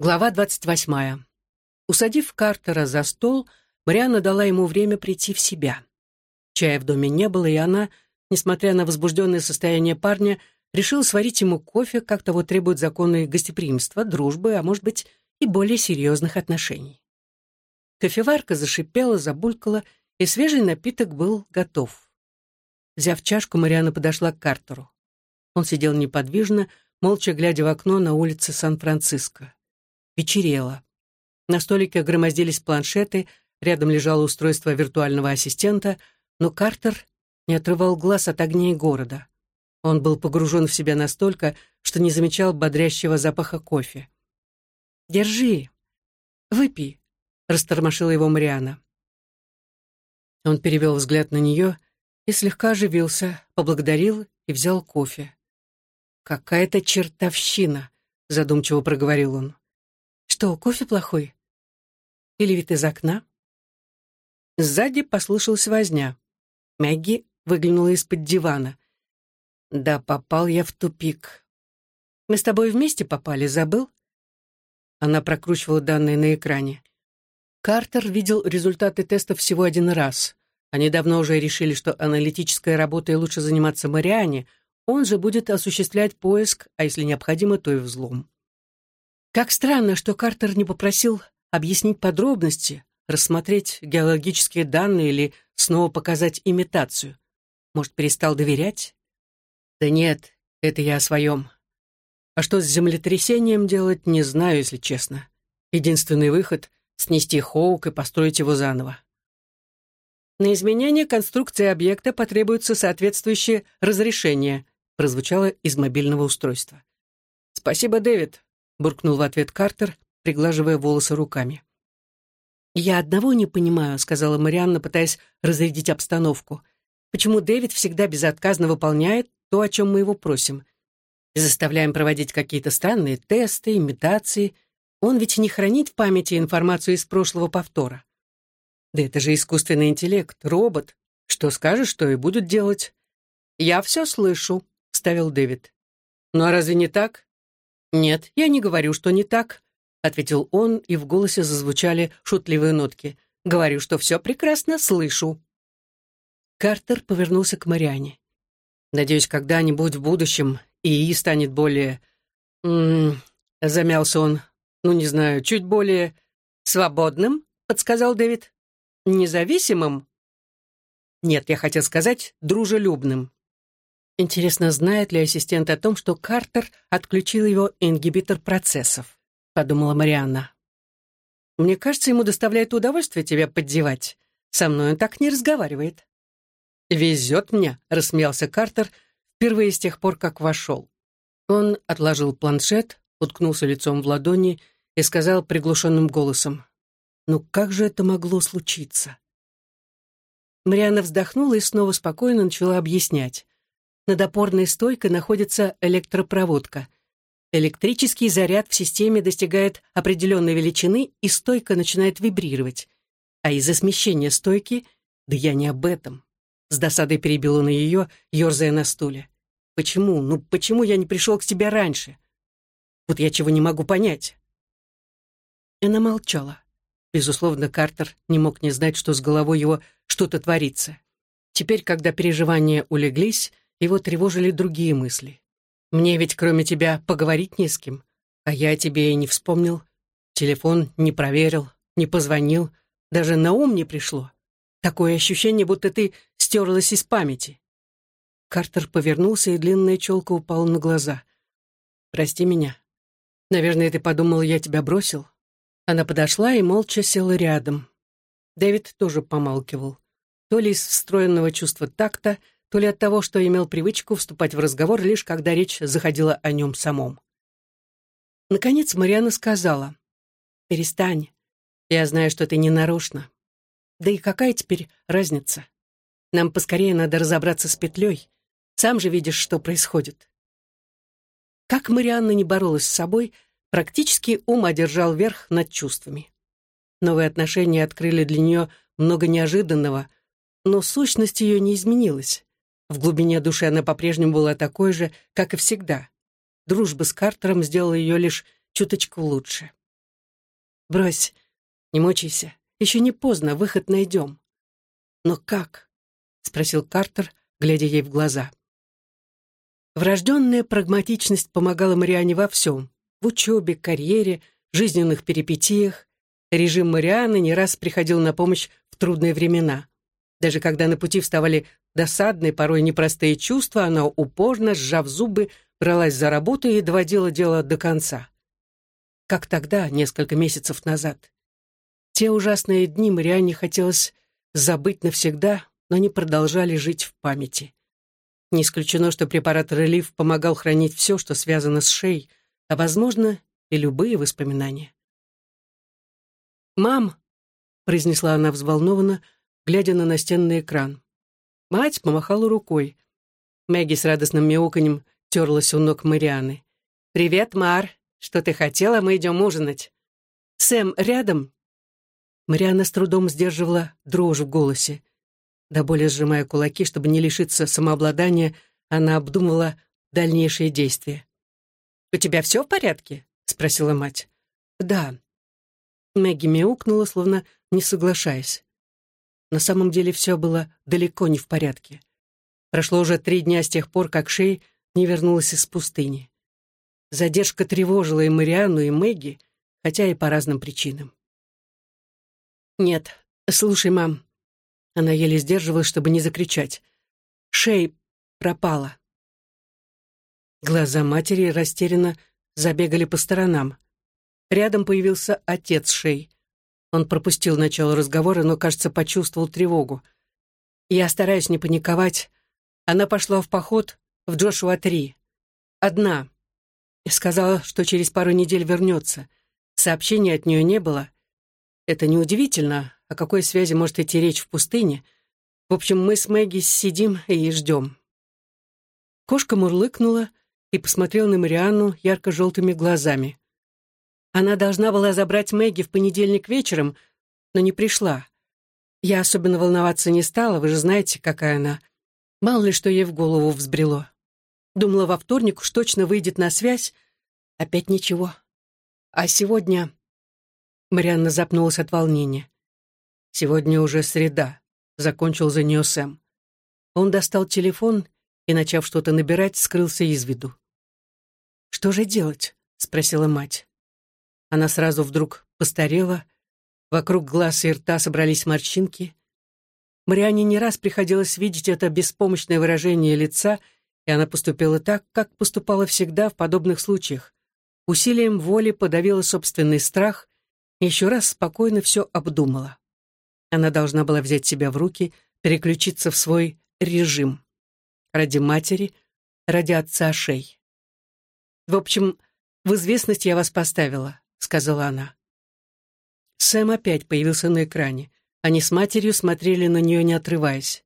Глава двадцать восьмая. Усадив Картера за стол, Марианна дала ему время прийти в себя. Чая в доме не было, и она, несмотря на возбужденное состояние парня, решила сварить ему кофе, как того требуют законы гостеприимства, дружбы, а может быть и более серьезных отношений. Кофеварка зашипела, забулькала, и свежий напиток был готов. Взяв чашку, Марианна подошла к Картеру. Он сидел неподвижно, молча глядя в окно на улице Сан-Франциско. Вечерело. На столике громоздились планшеты, рядом лежало устройство виртуального ассистента, но Картер не отрывал глаз от огней города. Он был погружен в себя настолько, что не замечал бодрящего запаха кофе. «Держи, выпей», — растормошила его Мариана. Он перевел взгляд на нее и слегка оживился, поблагодарил и взял кофе. «Какая-то чертовщина», — задумчиво проговорил он. Что, кофе плохой? Или вид из окна? Сзади послышалась возня. Мэгги выглянула из-под дивана. Да, попал я в тупик. Мы с тобой вместе попали, забыл? Она прокручивала данные на экране. Картер видел результаты теста всего один раз. Они давно уже решили, что аналитической работой лучше заниматься Мариане, он же будет осуществлять поиск, а если необходимо, то и взлом. Как странно, что Картер не попросил объяснить подробности, рассмотреть геологические данные или снова показать имитацию. Может, перестал доверять? Да нет, это я о своем. А что с землетрясением делать, не знаю, если честно. Единственный выход — снести Хоук и построить его заново. На изменение конструкции объекта потребуется соответствующее разрешение, прозвучало из мобильного устройства. Спасибо, Дэвид буркнул в ответ Картер, приглаживая волосы руками. «Я одного не понимаю», — сказала Марианна, пытаясь разрядить обстановку. «Почему Дэвид всегда безотказно выполняет то, о чем мы его просим? Заставляем проводить какие-то странные тесты, имитации. Он ведь не хранит в памяти информацию из прошлого повтора. Да это же искусственный интеллект, робот. Что скажешь, что и будет делать». «Я все слышу», — вставил Дэвид. «Ну а разве не так? «Нет, я не говорю, что не так», — ответил он, и в голосе зазвучали шутливые нотки. «Говорю, что все прекрасно слышу». Картер повернулся к Мариане. «Надеюсь, когда-нибудь в будущем ИИ станет более...» М -м замялся он. «Ну, не знаю, чуть более...» «Свободным?» — подсказал Дэвид. «Независимым?» «Нет, я хотел сказать дружелюбным». Интересно, знает ли ассистент о том, что Картер отключил его ингибитор процессов? Подумала Марианна. Мне кажется, ему доставляет удовольствие тебя поддевать. Со мной он так не разговаривает. «Везет мне», — рассмеялся Картер, впервые с тех пор, как вошел. Он отложил планшет, уткнулся лицом в ладони и сказал приглушенным голосом, «Ну как же это могло случиться?» Марианна вздохнула и снова спокойно начала объяснять. Над опорной стойкой находится электропроводка. Электрический заряд в системе достигает определенной величины, и стойка начинает вибрировать. А из-за смещения стойки, да я не об этом. С досадой перебила на ее, ерзая на стуле. Почему, ну почему я не пришел к тебе раньше? Вот я чего не могу понять. Она молчала. Безусловно, Картер не мог не знать, что с головой его что-то творится. Теперь, когда переживания улеглись, его тревожили другие мысли. «Мне ведь кроме тебя поговорить не с кем, а я тебе и не вспомнил. Телефон не проверил, не позвонил, даже на ум не пришло. Такое ощущение, будто ты стерлась из памяти». Картер повернулся, и длинная челка упала на глаза. «Прости меня. Наверное, ты подумал, я тебя бросил?» Она подошла и молча села рядом. Дэвид тоже помалкивал. То ли из встроенного чувства такта, то ли от того, что имел привычку вступать в разговор лишь когда речь заходила о нем самом. Наконец Мариана сказала, «Перестань. Я знаю, что ты не нарочно. Да и какая теперь разница? Нам поскорее надо разобраться с петлей. Сам же видишь, что происходит». Как Марианна не боролась с собой, практически ум одержал верх над чувствами. Новые отношения открыли для нее много неожиданного, но сущность ее не изменилась. В глубине души она по-прежнему была такой же, как и всегда. Дружба с Картером сделала ее лишь чуточку лучше. Брось, не мучайся. Еще не поздно, выход найдем. Но как? Спросил Картер, глядя ей в глаза. Врожденная прагматичность помогала Мариане во всем. В учебе, карьере, жизненных перипетиях. Режим Марианы не раз приходил на помощь в трудные времена. Даже когда на пути вставали досадные, порой непростые чувства, она упорно, сжав зубы, бралась за работу и доводила дело до конца. Как тогда, несколько месяцев назад. Те ужасные дни Марианне хотелось забыть навсегда, но они продолжали жить в памяти. Не исключено, что препарат Релиф помогал хранить все, что связано с шеей, а, возможно, и любые воспоминания. «Мам!» — произнесла она взволнованно, глядя на настенный экран. Мать помахала рукой. Мэгги с радостным мяуканьем терлась у ног Марианы. «Привет, Мар! Что ты хотела? Мы идем ужинать». «Сэм рядом?» Мариана с трудом сдерживала дрожь в голосе. До боли сжимая кулаки, чтобы не лишиться самообладания, она обдумывала дальнейшие действия. «У тебя все в порядке?» — спросила мать. «Да». Мэгги мяукнула, словно не соглашаясь. На самом деле все было далеко не в порядке. Прошло уже три дня с тех пор, как Шей не вернулась из пустыни. Задержка тревожила и Марианну, и Мэгги, хотя и по разным причинам. «Нет, слушай, мам». Она еле сдерживалась, чтобы не закричать. «Шей пропала». Глаза матери растерянно забегали по сторонам. Рядом появился отец Шей. Он пропустил начало разговора, но, кажется, почувствовал тревогу. Я стараюсь не паниковать. Она пошла в поход в Джошуа-3. Одна. И сказала, что через пару недель вернется. Сообщения от нее не было. Это неудивительно. О какой связи может идти речь в пустыне? В общем, мы с Мэгги сидим и ждем. Кошка мурлыкнула и посмотрела на Марианну ярко-желтыми глазами. Она должна была забрать Мэгги в понедельник вечером, но не пришла. Я особенно волноваться не стала, вы же знаете, какая она. Мало ли что ей в голову взбрело. Думала, во вторник уж точно выйдет на связь. Опять ничего. А сегодня... Марианна запнулась от волнения. «Сегодня уже среда», — закончил за нее Сэм. Он достал телефон и, начав что-то набирать, скрылся из виду. «Что же делать?» — спросила мать. Она сразу вдруг постарела, вокруг глаз и рта собрались морщинки. Мариане не раз приходилось видеть это беспомощное выражение лица, и она поступила так, как поступала всегда в подобных случаях. Усилием воли подавила собственный страх и еще раз спокойно все обдумала. Она должна была взять себя в руки, переключиться в свой режим. Ради матери, ради отца Шей. В общем, в известность я вас поставила. — сказала она. Сэм опять появился на экране. Они с матерью смотрели на нее, не отрываясь.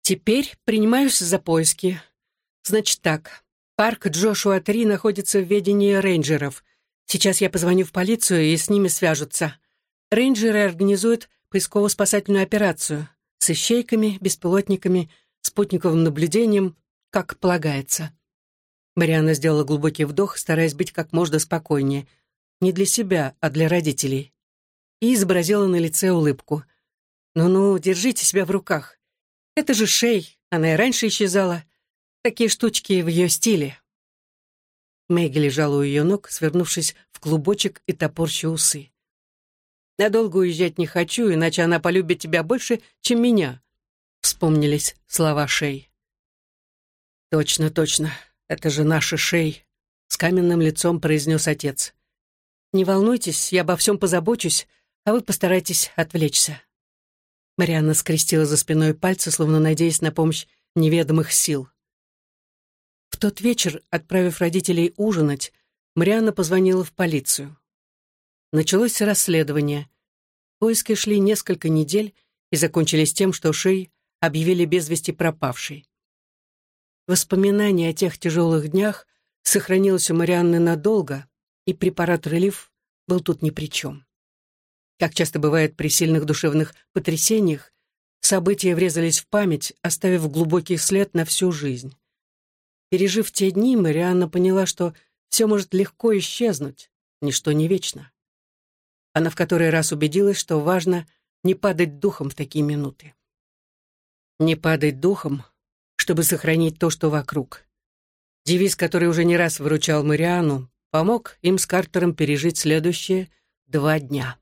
«Теперь принимаюсь за поиски. Значит так, парк Джошуа-3 находится в ведении рейнджеров. Сейчас я позвоню в полицию, и с ними свяжутся. Рейнджеры организуют поисково-спасательную операцию с ищейками, беспилотниками, спутниковым наблюдением, как полагается». Марианна сделала глубокий вдох, стараясь быть как можно спокойнее — не для себя, а для родителей. И изобразила на лице улыбку. «Ну-ну, держите себя в руках. Это же Шей, она и раньше исчезала. Такие штучки в ее стиле». Мэгги лежала у ее ног, свернувшись в клубочек и топорща усы. «Надолго уезжать не хочу, иначе она полюбит тебя больше, чем меня», — вспомнились слова Шей. «Точно, точно, это же наша Шей», — с каменным лицом произнес отец. «Не волнуйтесь, я обо всем позабочусь, а вы постарайтесь отвлечься». Марианна скрестила за спиной пальцы, словно надеясь на помощь неведомых сил. В тот вечер, отправив родителей ужинать, Марианна позвонила в полицию. Началось расследование. Поиски шли несколько недель и закончились тем, что Шей объявили без вести пропавшей. Воспоминание о тех тяжелых днях сохранилось у Марианны надолго, и препарат «Релиф» был тут ни при чем. Как часто бывает при сильных душевных потрясениях, события врезались в память, оставив глубокий след на всю жизнь. Пережив те дни, Марианна поняла, что все может легко исчезнуть, ничто не вечно. она в который раз убедилась, что важно не падать духом в такие минуты. Не падать духом, чтобы сохранить то, что вокруг. Девиз, который уже не раз выручал Мариану, помог им с Картером пережить следующие два дня.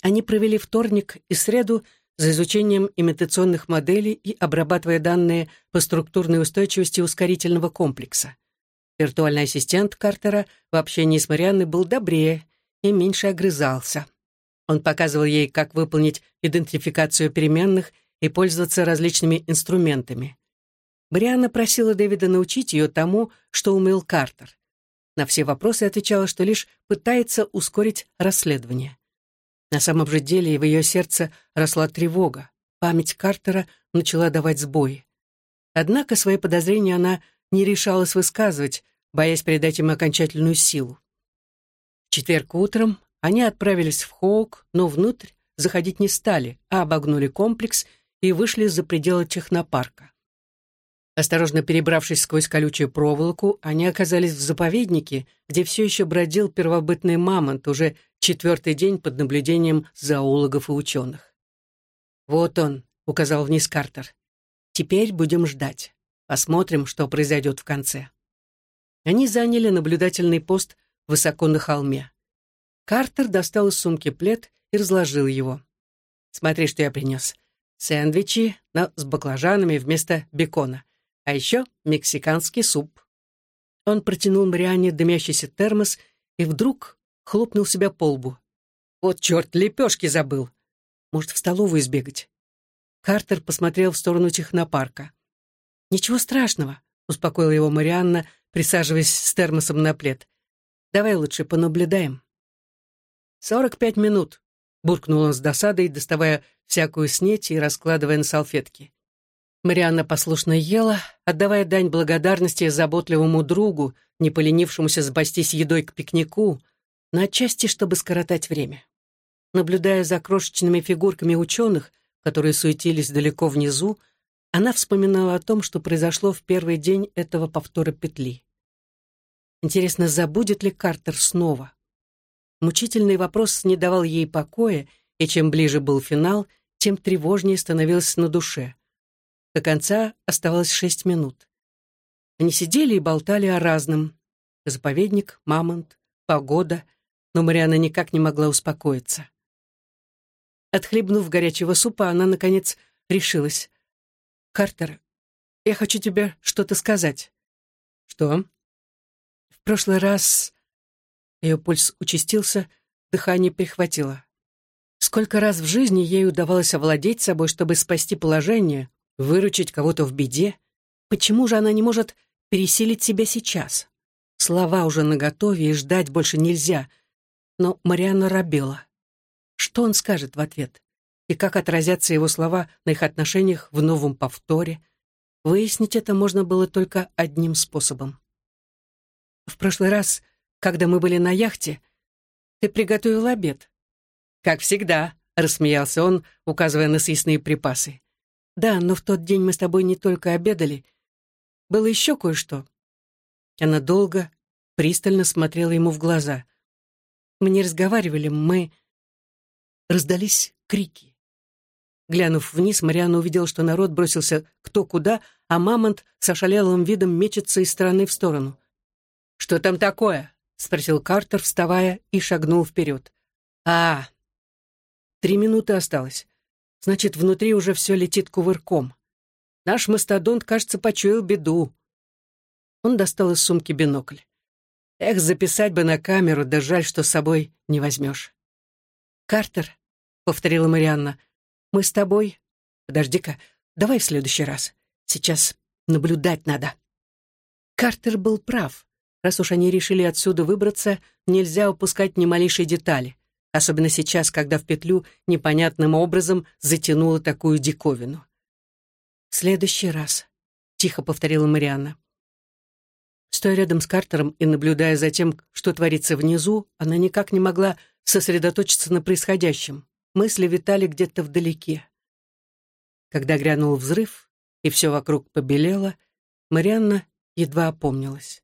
Они провели вторник и среду за изучением имитационных моделей и обрабатывая данные по структурной устойчивости ускорительного комплекса. Виртуальный ассистент Картера в общении с Марианной был добрее и меньше огрызался. Он показывал ей, как выполнить идентификацию переменных и пользоваться различными инструментами. Марианна просила Дэвида научить ее тому, что умел Картер. На все вопросы отвечала, что лишь пытается ускорить расследование. На самом же деле в ее сердце росла тревога. Память Картера начала давать сбои. Однако свои подозрения она не решалась высказывать, боясь придать им окончательную силу. В четверг утром они отправились в Хоук, но внутрь заходить не стали, а обогнули комплекс и вышли за пределы технопарка. Осторожно перебравшись сквозь колючую проволоку, они оказались в заповеднике, где все еще бродил первобытный мамонт, уже четвертый день под наблюдением зоологов и ученых. «Вот он», — указал вниз Картер. «Теперь будем ждать. Посмотрим, что произойдет в конце». Они заняли наблюдательный пост высоко на холме. Картер достал из сумки плед и разложил его. «Смотри, что я принес. Сэндвичи, но с баклажанами вместо бекона. А еще мексиканский суп. Он протянул Мариане дымящийся термос и вдруг хлопнул себя по лбу. «Вот черт, лепешки забыл! Может, в столовую сбегать?» Картер посмотрел в сторону технопарка. «Ничего страшного», — успокоила его Марианна, присаживаясь с термосом на плед. «Давай лучше понаблюдаем». «Сорок пять минут», — буркнул он с досадой, доставая всякую снеть и раскладывая на салфетки. Марианна послушно ела, отдавая дань благодарности заботливому другу, не поленившемуся запастись едой к пикнику, но отчасти, чтобы скоротать время. Наблюдая за крошечными фигурками ученых, которые суетились далеко внизу, она вспоминала о том, что произошло в первый день этого повтора петли. Интересно, забудет ли Картер снова? Мучительный вопрос не давал ей покоя, и чем ближе был финал, тем тревожнее становилось на душе. До конца оставалось шесть минут. Они сидели и болтали о разном. Заповедник, мамонт, погода, но Мариана никак не могла успокоиться. Отхлебнув горячего супа, она, наконец, решилась. «Картер, я хочу тебе что-то сказать». «Что?» «В прошлый раз...» Ее пульс участился, дыхание перехватило. Сколько раз в жизни ей удавалось овладеть собой, чтобы спасти положение, выручить кого-то в беде. Почему же она не может пересилить себя сейчас? Слова уже наготове, и ждать больше нельзя. Но Марианна робела. Что он скажет в ответ? И как отразятся его слова на их отношениях в новом повторе? Выяснить это можно было только одним способом. В прошлый раз, когда мы были на яхте, ты приготовил обед. Как всегда, рассмеялся он, указывая на съестные припасы. Да, но в тот день мы с тобой не только обедали. Было еще кое-что. Она долго, пристально смотрела ему в глаза. Мы не разговаривали, мы... Раздались крики. Глянув вниз, Мариана увидела, что народ бросился кто куда, а мамонт с ошалелым видом мечется из стороны в сторону. «Что там такое?» — спросил Картер, вставая, и шагнул вперед. «А, три минуты осталось. Значит, внутри уже все летит кувырком. Наш мастодонт, кажется, почуял беду. Он достал из сумки бинокль. Эх, записать бы на камеру, да жаль, что с собой не возьмешь. «Картер», — повторила Марианна, — «мы с тобой...» «Подожди-ка, давай в следующий раз. Сейчас наблюдать надо». Картер был прав. Раз уж они решили отсюда выбраться, нельзя упускать ни малейшей детали особенно сейчас, когда в петлю непонятным образом затянула такую диковину. «В следующий раз», — тихо повторила Марианна. Стоя рядом с Картером и наблюдая за тем, что творится внизу, она никак не могла сосредоточиться на происходящем. Мысли витали где-то вдалеке. Когда грянул взрыв, и все вокруг побелело, Марианна едва опомнилась.